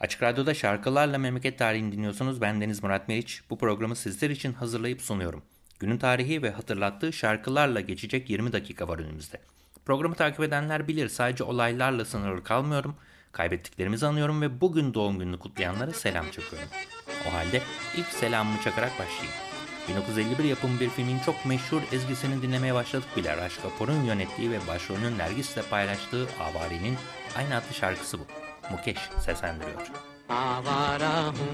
Açık Radyo'da şarkılarla memleket tarihini dinliyorsunuz. Ben Deniz Murat Meriç. Bu programı sizler için hazırlayıp sunuyorum. Günün tarihi ve hatırlattığı şarkılarla geçecek 20 dakika var önümüzde. Programı takip edenler bilir sadece olaylarla sınırlı kalmıyorum. Kaybettiklerimizi anıyorum ve bugün doğum gününü kutlayanlara selam çakıyorum. O halde ilk selamımı çakarak başlayayım. 1951 yapımı bir filmin çok meşhur ezgisini dinlemeye başladık bile. Raş Kapoor'un yönettiği ve başrolünün Nergis'le paylaştığı Avari'nin aynı adlı şarkısı bu. Mukesh seslendiriyor. आवारा हूँ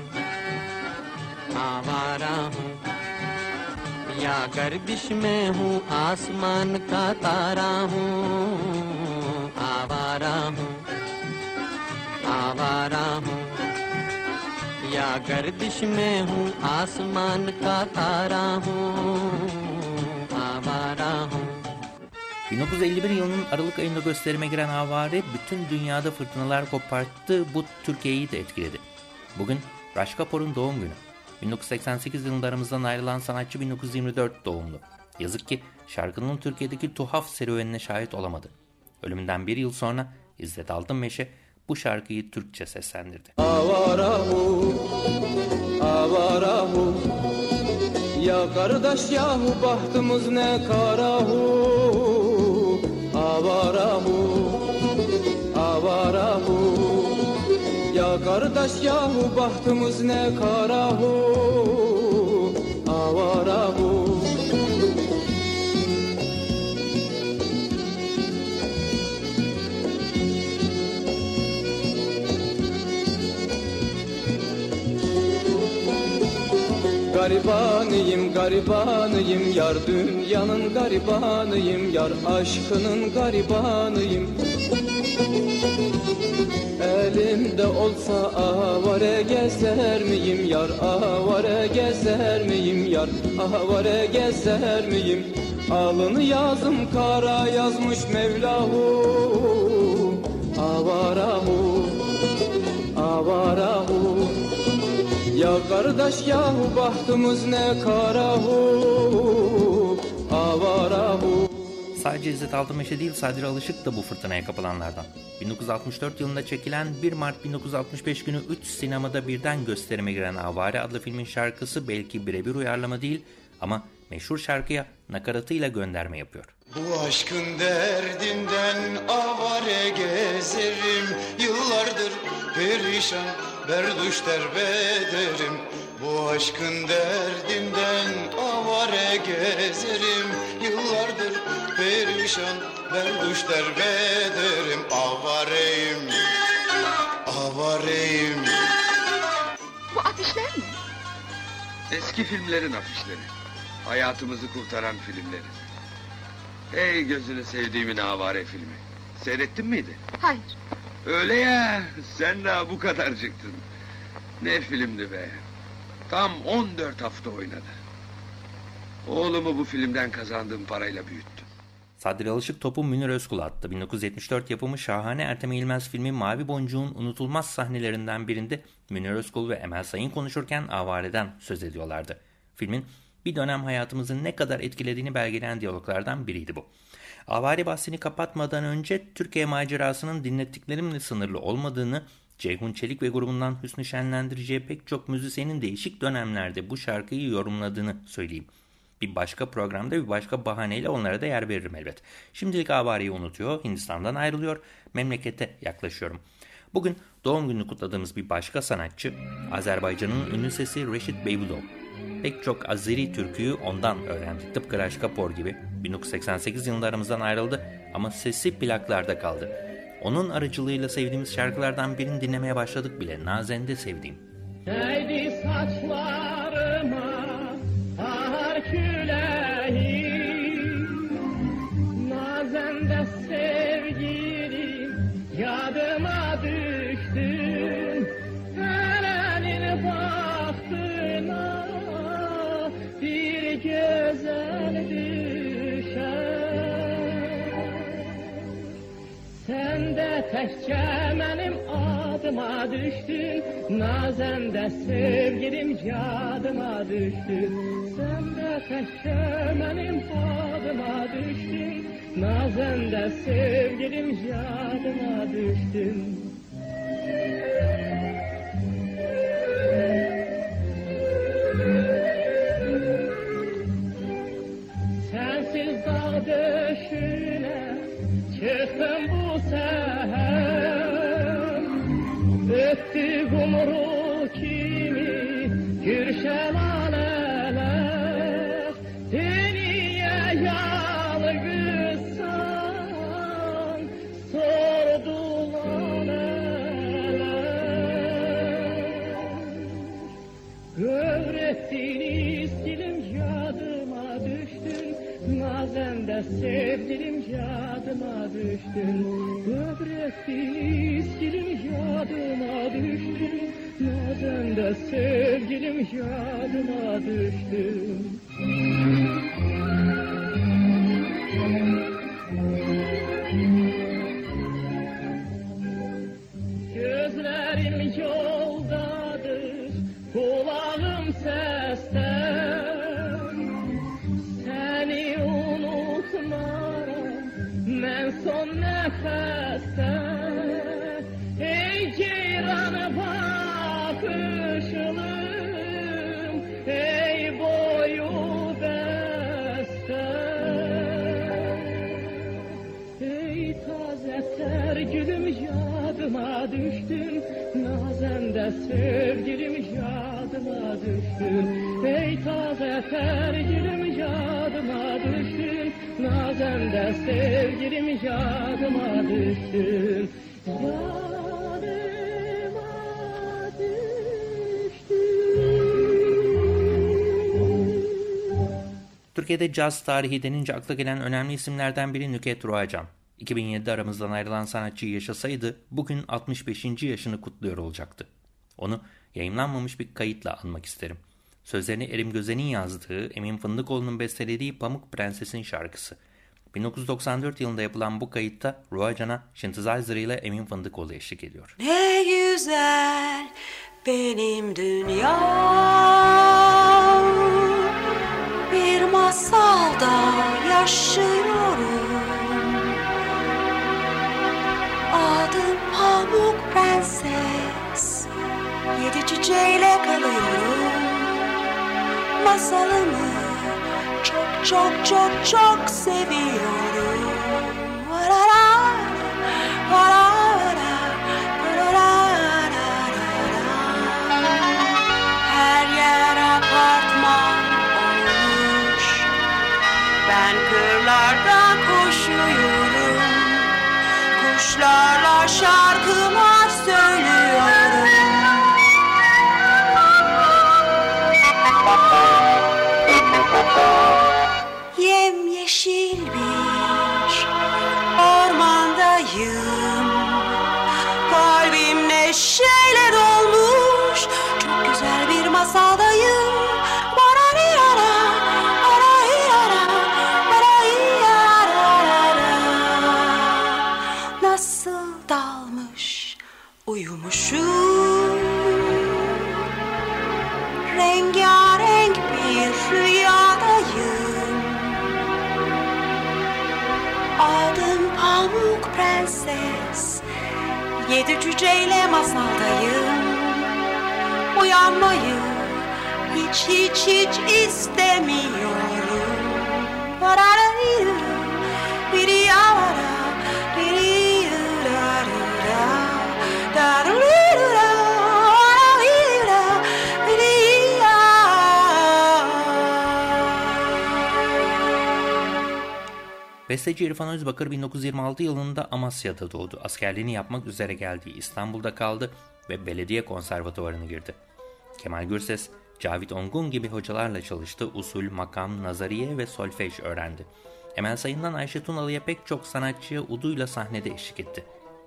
हूँ या गर्दिश में हूँ आसमान का तारा हूँ आवारा हूँ आवारा हूँ या गर्दिश में हूँ आसमान का तारा हूँ आवारा हूँ 1951 yılının Aralık ayında gösterime giren Avare bütün dünyada fırtınalar koparttı, bu Türkiye'yi de etkiledi. Bugün Raş Kapoor'un doğum günü. 1988 yılında aramızdan ayrılan sanatçı 1924 doğumlu. Yazık ki şarkının Türkiye'deki tuhaf serüvenine şahit olamadı. Ölümünden bir yıl sonra İzzet Altınmeşe bu şarkıyı Türkçe seslendirdi. Avarahu, avarahu Ya kardeş yahu bahtımız ne karahu Avarahu, avarahu Ya kardeş yahu bahtımız ne karahu Avarahu Garibanıyım, garibanıyım Yar dünyanın garibanıyım Yar aşkının garibanıyım. Elimde olsa avare gezer miyim Yar avare gezer miyim Yar avare gezer miyim? Alını yazım kara yazmış Mevlahu. Avarahu Avarahu ya kardeş yahu bahtımız ne karahu avarahu Sadece İzzet Altınmeşe değil Sadri Alışık da bu fırtınaya kapılanlardan. 1964 yılında çekilen 1 Mart 1965 günü 3 sinemada birden gösterime giren Avare adlı filmin şarkısı belki birebir uyarlama değil ama meşhur şarkıya nakaratıyla gönderme yapıyor. Bu aşkın derdinden avare gezerim Yıllardır perişan berduş derbederim Bu aşkın derdinden avare gezerim Yıllardır perişan berduş derbederim Avareyim, avareyim Bu afişler mi? Eski filmlerin afişleri. Hayatımızı kurtaran filmleri. Hey gözünü sevdiğimin avare filmi. Seyrettin miydi? Hayır. Öyle ya. Sen daha bu kadarcıktın. Ne filmdi be. Tam 14 hafta oynadı. Oğlumu bu filmden kazandığım parayla büyüttüm. Sadri Alışık topu Münir Özkul attı. 1974 yapımı şahane Ertem İlmez filmi Mavi Boncuk'un unutulmaz sahnelerinden birinde Münir Özkul ve Emel Sayın konuşurken avareden söz ediyorlardı. Filmin bir dönem hayatımızı ne kadar etkilediğini belgeleyen diyaloglardan biriydi bu. Avari bahsini kapatmadan önce Türkiye macerasının dinlettiklerimle sınırlı olmadığını, Ceyhun Çelik ve grubundan Hüsnü Şenlendirici'ye pek çok müzisyenin değişik dönemlerde bu şarkıyı yorumladığını söyleyeyim. Bir başka programda bir başka bahaneyle onlara da yer veririm elbet. Şimdilik Avari'yi unutuyor, Hindistan'dan ayrılıyor, memlekete yaklaşıyorum. Bugün doğum gününü kutladığımız bir başka sanatçı, Azerbaycan'ın ünlü sesi Reşit Beybulov. Pek çok Azeri türküyü ondan öğrendik. Tıpkı Raş Kapoor gibi. 1988 yılında aramızdan ayrıldı ama sesi plaklarda kaldı. Onun aracılığıyla sevdiğimiz şarkılardan birini dinlemeye başladık bile. Nazende sevdiğim. Değdi saçlarıma bahar küleği Nazende sevgilim yadıma düştün təkcə mənim adıma düşdün Nazən də sevgilim yadıma düşdün Sən də təkcə mənim adıma düşdün Nazən də sevgilim yadıma düşdün düştün Öğrettiniz dilim yadıma düştün Nazen de sevgilim yadıma düştün Nazen de sevgilim yadıma düştün Ey taze ter gülüm yadıma düştün Nazen de sevgilim yadıma düştün Türkiye'de caz tarihi denince akla gelen önemli isimlerden biri Nüket Ruacan. 2007'de aramızdan ayrılan sanatçı yaşasaydı bugün 65. yaşını kutluyor olacaktı. Onu yayınlanmamış bir kayıtla anmak isterim. Sözlerini Erim Gözen'in yazdığı, Emin Fındıkoğlu'nun bestelediği Pamuk Prenses'in şarkısı. 1994 yılında yapılan bu kayıtta Ruacan'a synthesizer ile Emin Fındıkoğlu eşlik ediyor. Ne güzel benim dünyam Bir masalda yaşıyorum Çiçeğiyle kalıyorum. Masalımı çok çok çok çok seviyorum. Varara, varara, her yer apartman olmuş. Ben kırlarda koşuyorum. Kuşlarla şarkılar shit! Yedi cüceyle masaldayım. Uyanmayı hiç hiç hiç istemiyorum Besteci İrfan Özbakır 1926 yılında Amasya'da doğdu. Askerliğini yapmak üzere geldiği İstanbul'da kaldı ve belediye konservatuvarına girdi. Kemal Gürses, Cavit Ongun gibi hocalarla çalıştı, usul, makam, nazariye ve solfej öğrendi. Emel Sayın'dan Ayşe Tunalı'ya pek çok sanatçıya uduyla sahnede eşlik etti.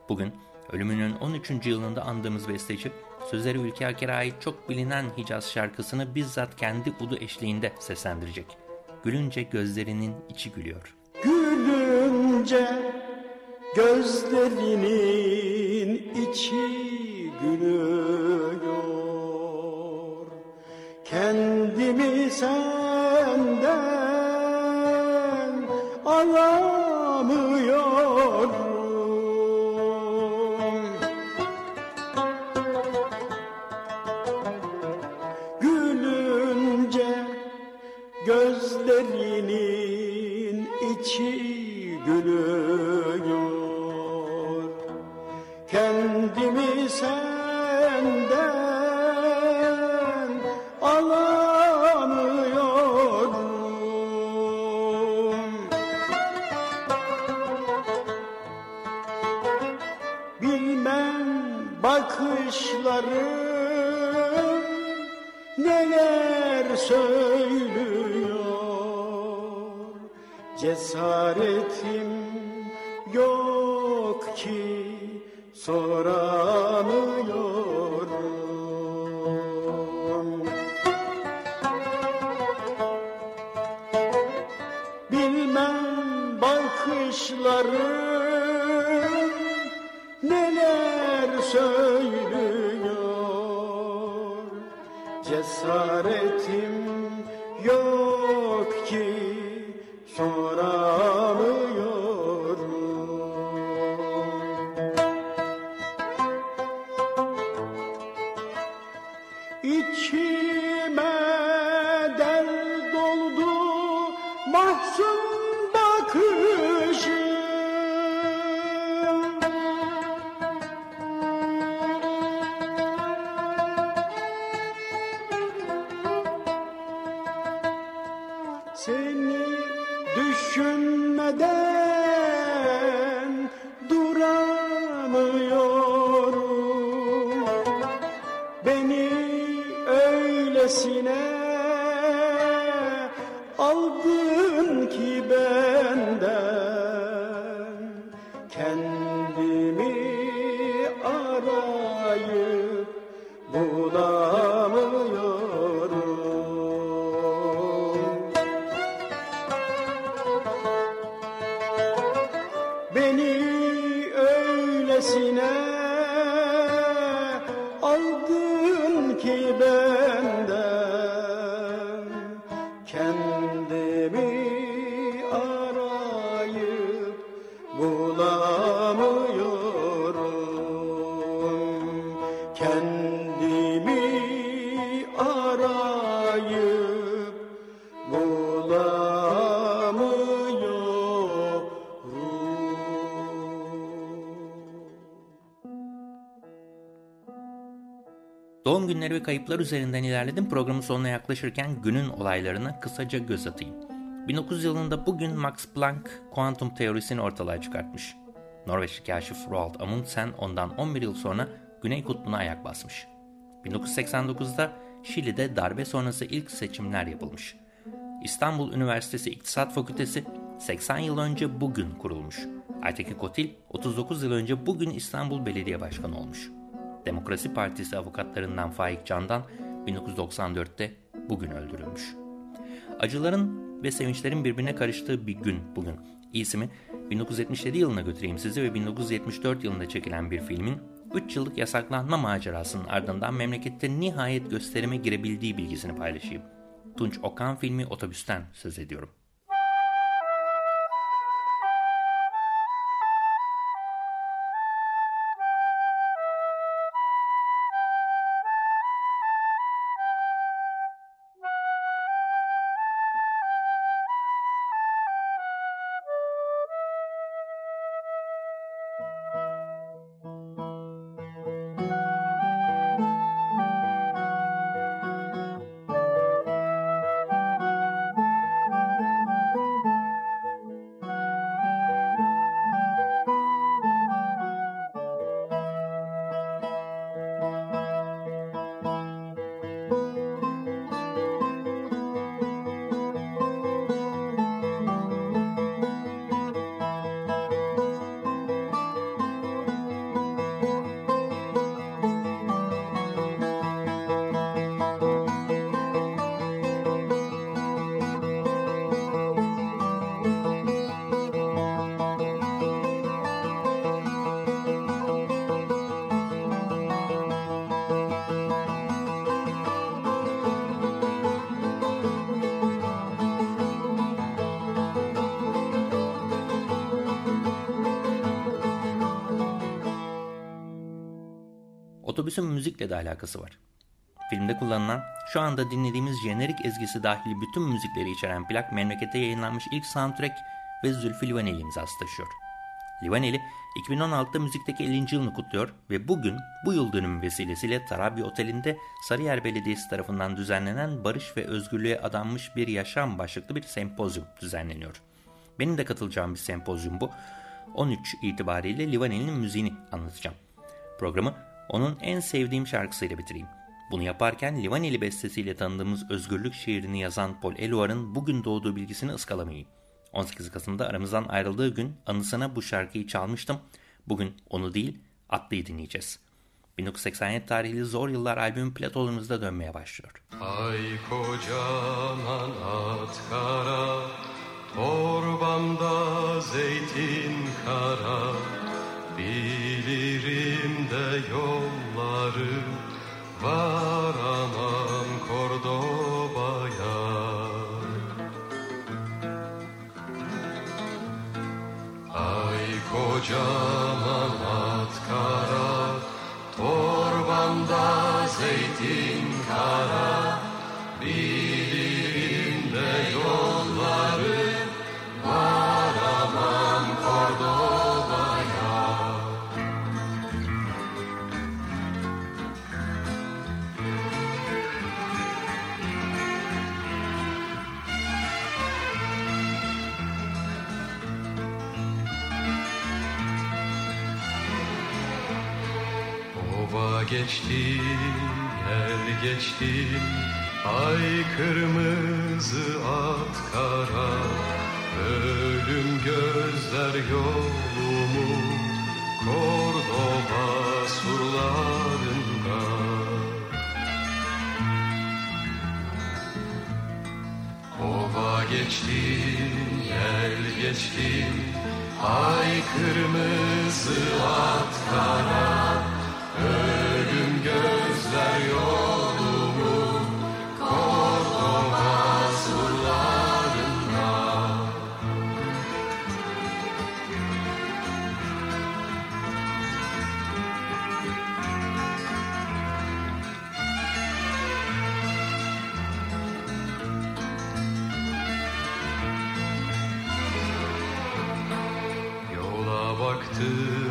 Bugün ölümünün 13. yılında andığımız besteci, sözleri Ülke Aker'e ait çok bilinen Hicaz şarkısını bizzat kendi udu eşliğinde seslendirecek. Gülünce gözlerinin içi gülüyor. Gülünce Gözlerinin içi gülüyor Kendimi senden alamıyorum. Gülünce gözlerinin içi gülüyor Kendimi senden soramıyorum Bilmem bakışlarım neler söylüyor Bộ. you. Doğum günleri ve kayıplar üzerinden ilerledim. Programın sonuna yaklaşırken günün olaylarına kısaca göz atayım. 1900 yılında bugün Max Planck kuantum teorisini ortalığa çıkartmış. Norveçli kaşif Roald Amundsen ondan 11 yıl sonra Güney Kutbu'na ayak basmış. 1989'da Şili'de darbe sonrası ilk seçimler yapılmış. İstanbul Üniversitesi İktisat Fakültesi 80 yıl önce bugün kurulmuş. Aytekin Kotil 39 yıl önce bugün İstanbul Belediye Başkanı olmuş. Demokrasi Partisi avukatlarından Faik Candan 1994'te bugün öldürülmüş. Acıların ve sevinçlerin birbirine karıştığı bir gün bugün. İsmi 1977 yılına götüreyim sizi ve 1974 yılında çekilen bir filmin 3 yıllık yasaklanma macerasının ardından memlekette nihayet gösterime girebildiği bilgisini paylaşayım. Tunç Okan filmi Otobüsten söz ediyorum. Otobüsün müzikle de alakası var. Filmde kullanılan, şu anda dinlediğimiz jenerik ezgisi dahil bütün müzikleri içeren plak memlekette yayınlanmış ilk soundtrack ve Zülfü Livaneli imzası taşıyor. Livaneli 2016'da müzikteki 50. yılını kutluyor ve bugün bu yıl dönümü vesilesiyle Tarabya Oteli'nde Sarıyer Belediyesi tarafından düzenlenen Barış ve Özgürlüğe adanmış bir yaşam başlıklı bir sempozyum düzenleniyor. Benim de katılacağım bir sempozyum bu. 13 itibariyle Livaneli'nin müziğini anlatacağım. Programı onun en sevdiğim şarkısıyla bitireyim. Bunu yaparken Livaneli bestesiyle tanıdığımız özgürlük şiirini yazan Paul Eluard'ın bugün doğduğu bilgisini ıskalamayayım. 18 Kasım'da aramızdan ayrıldığı gün anısına bu şarkıyı çalmıştım. Bugün onu değil, Atlı'yı dinleyeceğiz. 1987 tarihli Zor Yıllar albümü platformumuzda dönmeye başlıyor. Ay kocaman at kara, torbamda zeytin kara, bilirim de yolları, varamam Kordoba'ya. Ay kocaman geçti, el geçti, ay kırmızı at kara, ölüm gözler yolumu, Kordoba surlarında. Ova geçti, el geçti, ay kırmızı at kara, ölüm gözler yolumu, Kordoba surlarında. Yola baktım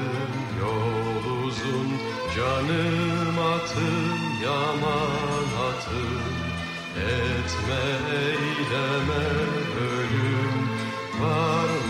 Canım atım yaman atım Etme eyleme ölüm. Varmadan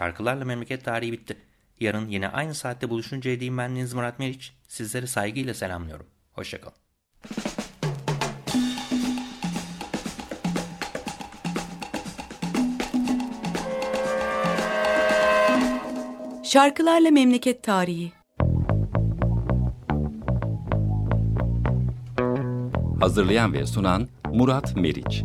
Şarkılarla memleket tarihi bitti. Yarın yine aynı saatte buluşuncaya değin ben Deniz Murat Meriç. Sizleri saygıyla selamlıyorum. Hoşçakalın. Şarkılarla Memleket Tarihi Hazırlayan ve sunan Murat Meriç.